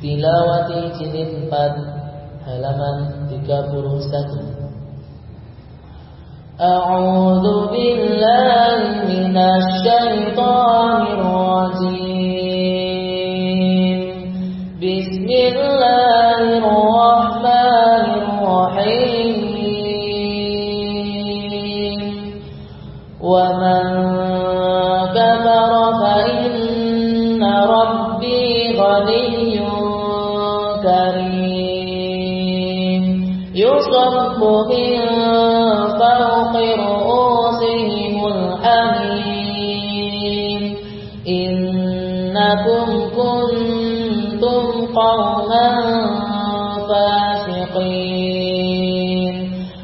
Tilawati jilid 4 halaman 31 A'udzu billahi minasy syaithanir rajim Bismillahirrahmanirrahim Wa man kafara fa من فوق رؤوسهم الحميم إنكم كنتم قوما فاسقين.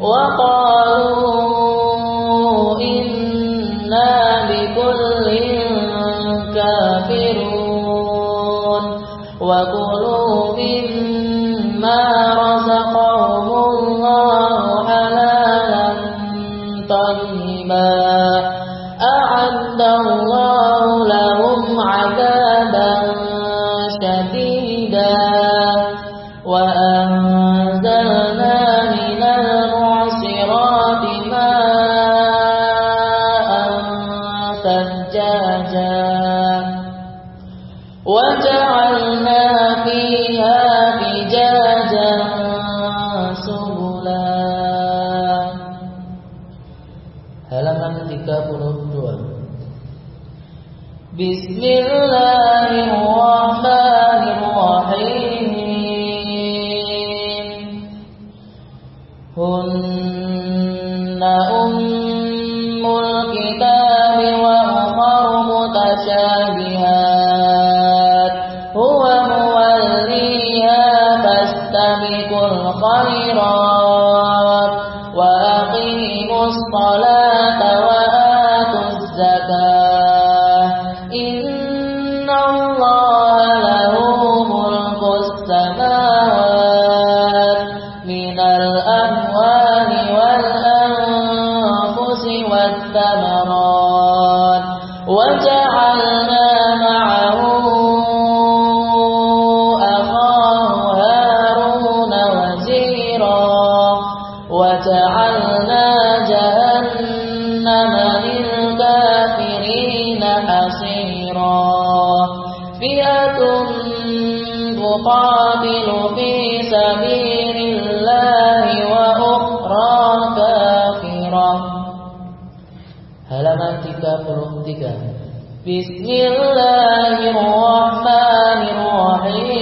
وقالوا إنا بكل كافرون. وكلوا طيبا أعد الله لهم عذابا شديدا وأنزلنا من المعصرات ماء ثجاجا وجعلنا فيها فجاجا سبلا 32 Bismillahirrahmanirrahim Hunna ummul kitab wa ukhar mutasyabihat huwa muwalliha fastabiqul khairat wa aqimus salata قاتلوا في سبيل الله وأخرى كافرة هلمان تكا فلوم بسم الله الرحمن الرحيم.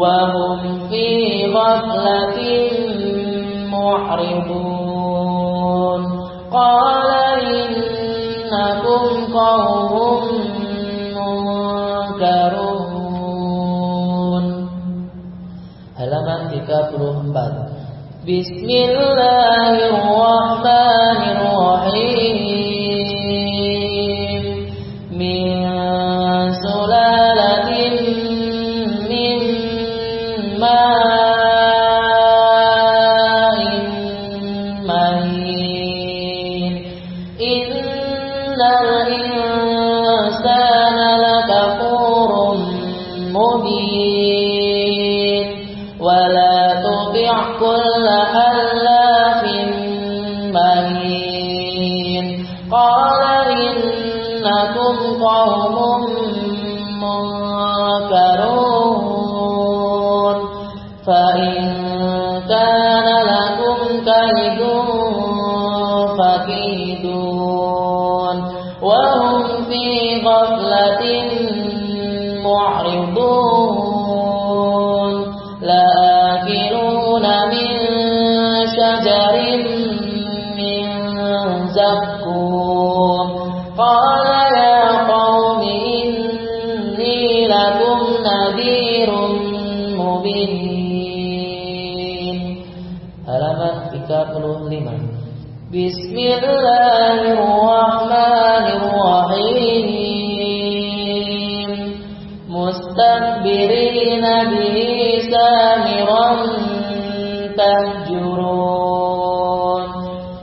وهم في غفلة معرضون قال إنكم قوم منكرون halaman 34 Bismillahirrahmanirrahim min الإنسان لكفور مبين. ولا تطع كل ألاف مهين قال إنكم قوم منكرون. فإن كان لكم كيد فكيدون. وهم في غفلة معرضون. لآكلون من شجر من زقوم. قال يا قوم إني لكم نذير مبين. Halaman 35 Bismillahirrahmanirrahim mustakbirin bihi samiran tahjurun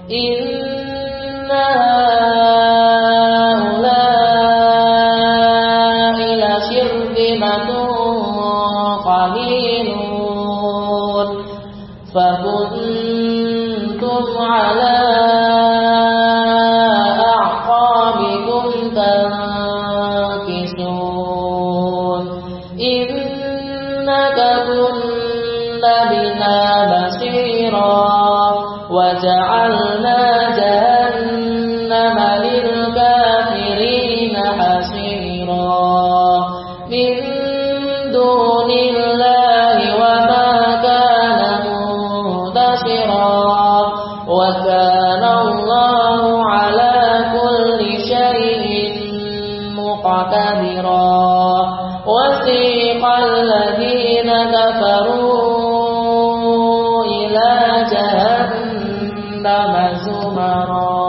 inna قليلون فكنتم على أعقابكم تنكسون إنك كنت بنا بصيرا وجعلنا جهنم للكافرين حصيرا. مقتدرا وسيق الذين كفروا إلى جهنم زمرا.